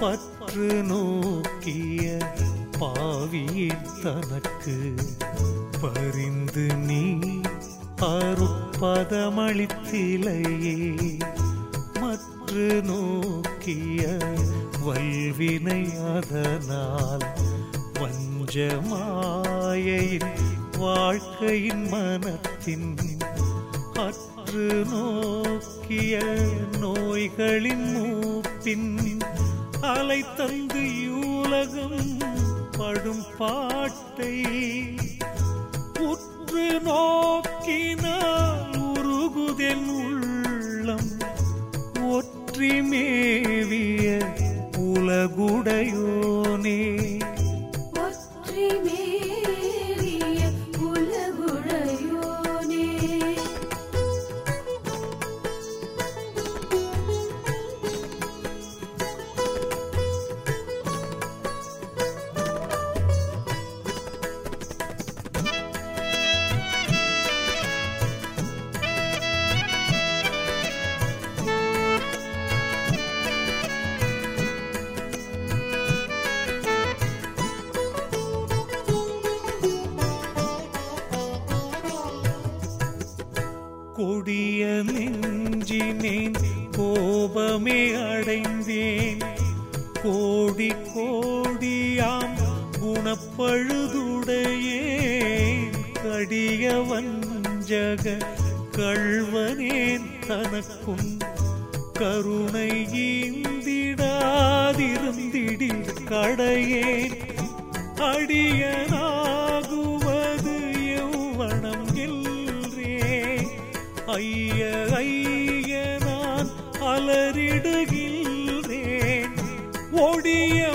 பற்று நோக்கிய பாவியின் தனக்கு பரிந்து நீ அருப்பதமளித்திலையே மற்று நோக்கிய வல்வினை அதனால் வஞ்சமாயின் வாழ்க்கையின் மனத்தின் அற்று நோக்கிய நோய்களின் மூப்பின் அலை தந்து யூலகம் படும் பாட்டை உற்று நோக்கினால் உருகுதென் உள்ளம் ஒற்றி மேவிய உலகுடையோனே. சுகமே அடைந்தேன். கோடி கோடியாம் குணப்பழுதுடையே கடியவன் ஜக கள்வனேன் தனக்கும் கருணை ஈந்திடாதிருந்திடி கடையேன். அடியனாகுவது எவ்வனம் இல்லே ஐய ஐய மலரிடுகின்றேன். ஒடிய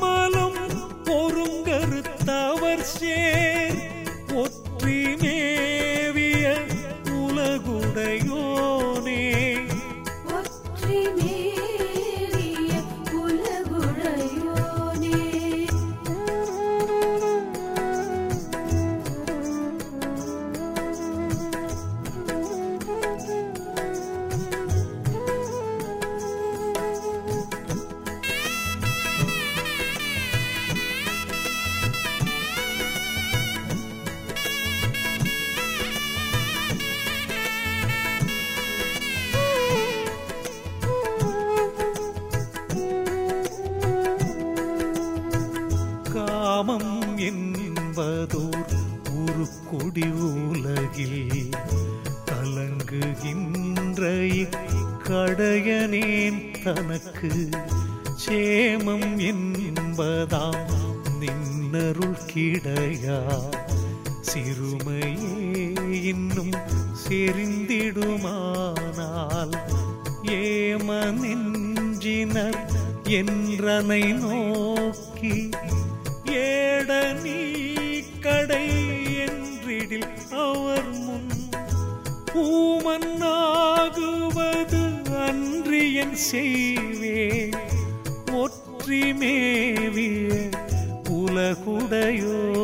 மலம் பொறுங்கருத்தவர் சேர். ஒற்றி தனக்கு சேமம் என்பதாம் நின்னருள் கிடையா. சிறுமையே இன்னும் செறிந்திடுமானால் ஏம நெஞ்சினர் என்றனை நோக்கி ஏட நீ கடை என்றிடில் அவர் முன் பூமன்னாகுவது அன்றி என் செய்வேன் ஒற்றி மேவிய உலகுடையோனே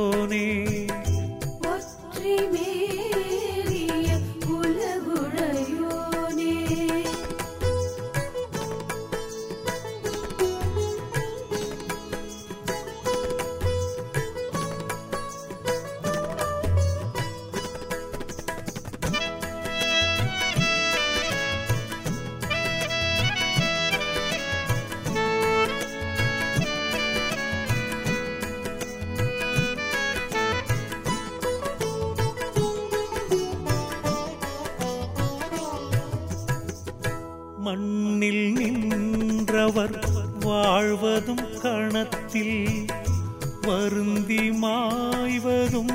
மாய்வதும்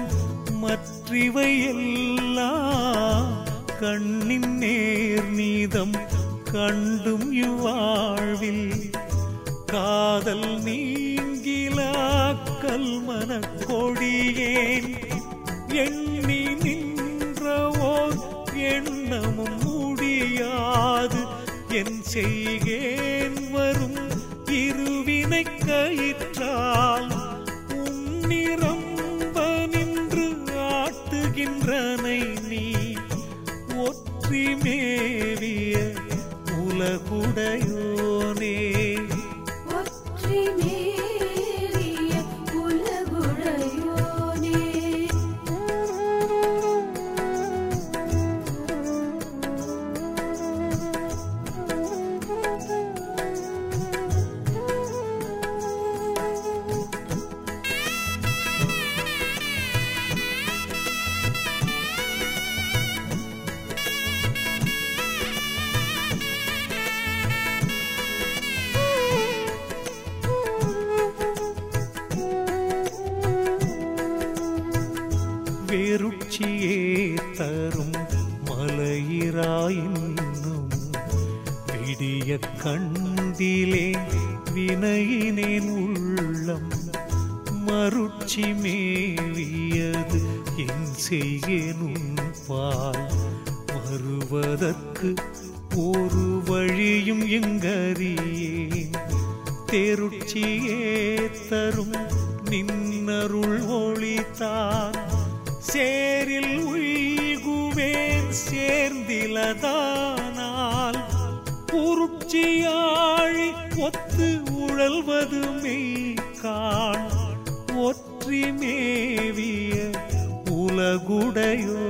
மற்றிவை எல்லாம் கண்ணின் நேர் நீதம் கண்டும் இவ்வாழ்வில். காதல் நீங்கிலா கல்மன கொடியேன். எண்ணி நின்றவோர் எண்ணமும் முடியாது. என் செய்கேன் வரும் இருவினை கயிற்றால் ஆட்டுகின்றனை நீ ஒற்றி மேவிய மலையிராயின்னும் விடிய கண்டிலே வினையினேன் உள்ளம் மருட்சி மேவியது என் செய்யனும் பால் வருவதற்கு ஒரு வழியும் எங்கறியேன் தெருட்சியே தரும் நின்னருள் ஒளித்தான். சேரில் சேர்ந்திலதானால் உருட்சியாழி ஒத்து உழல்வது மெய்கான் ஒற்றி மேவிய உலகுடையோ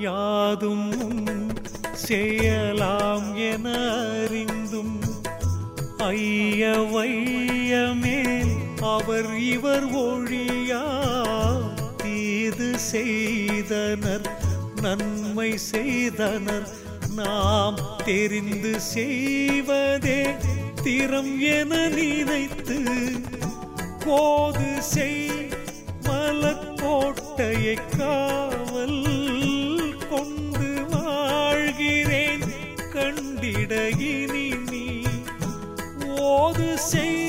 யாதும் செய்யலாம் என அறிந்தும் ஐய வையமேல் அவர் இவர் ஒழியா? தீது செய்தனர் நன்மை செய்தனர் நாம் தெரிந்து செய்வதே திறம் என நினைத்து போது செய் மலக்கோட்டையை கா say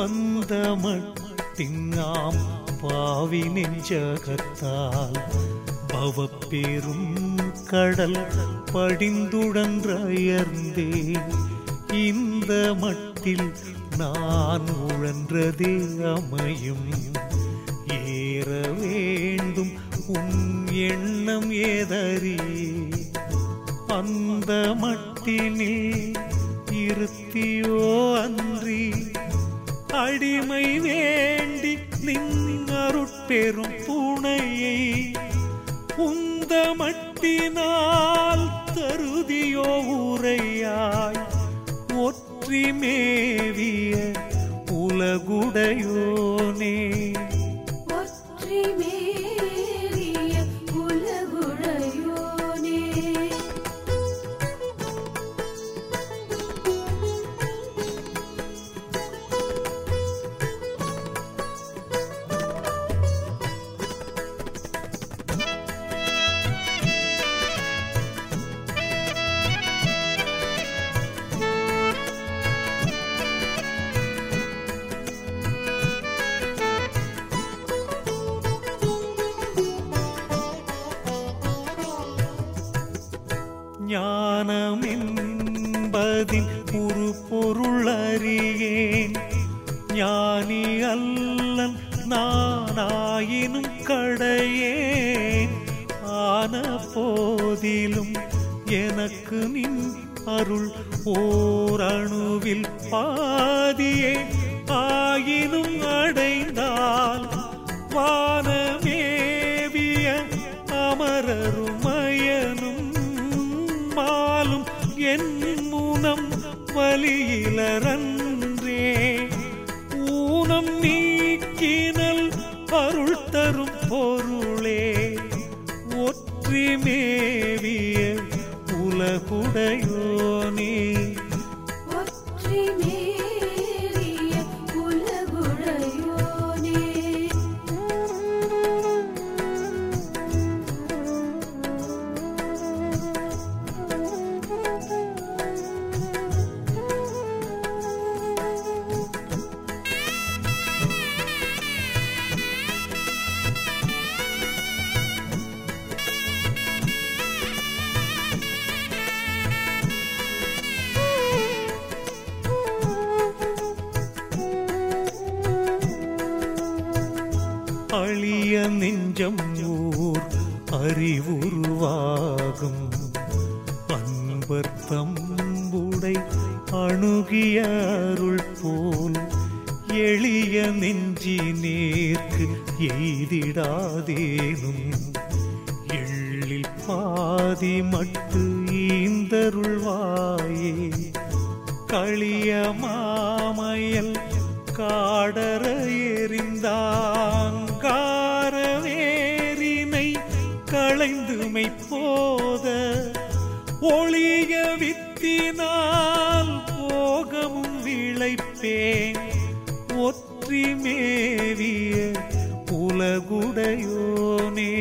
வந்த மட்டிங்காம் பாவி நெஞ்சகத்தால் பவப்பேரும் கடல் படிந்துடன்றயர்ந்தே இந்த மட்டில் நான் உழன்றதே அமையும். ஏற வேண்டும் உன் எண்ணம் ஏதறியே அந்த மட்டினில் இருத்தியோ அன்றி அடிமை வேண்டி நின் அருட்பெரும் துணையை உந்த மட்டினால் தருதியோ உரையாய் ஒற்றி மேவிய உலகுடையோனே. ஞானமென்பதின் ஒரு பொருள் அறியேன். ஞானி அல்லன் நானாயினும் கடையேன். ஆன போதிலும் எனக்கு நின் அருள் ஓரணுவில் பாதியே. ஆயினும் மேவிய உலகுடையோனே நெஞ்சம் ஊர் அறிவுருவாகும். அன்பர் தம்புடை அணுகிய அருள் போல் எளிய நெஞ்சி நேர்க்கு எய்திடாதேனும். எள்ளில் பாதி மட்டு ஈந்தருள்வாயே. களிய மாமையல் காடர எறிந்தான் ஒளிய வித்தினால் போகமும் விளைப்பேன் ஒற்றி மேவிய உலகுடையோனே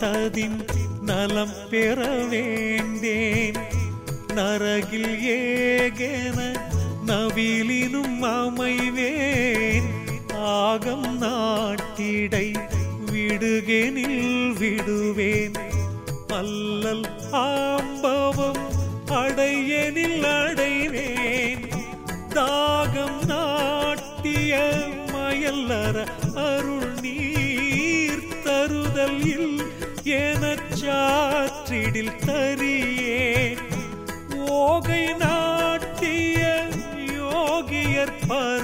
நாட்டதின் நலம் பெற வேண்டேன். நரகில் ஏகென நவிலினும் அமைவேன். ஆகம் நாட்டிடை விடுகெனில் விடுவேன். அல்லல் ஆம்பவம் அடையனில் அடைவேன். தாகம் நாட்டிய மயல்லற அருள் எனச்சாற்றிடில் தரியே ஓகை நாட்டிய யோகியற்பர்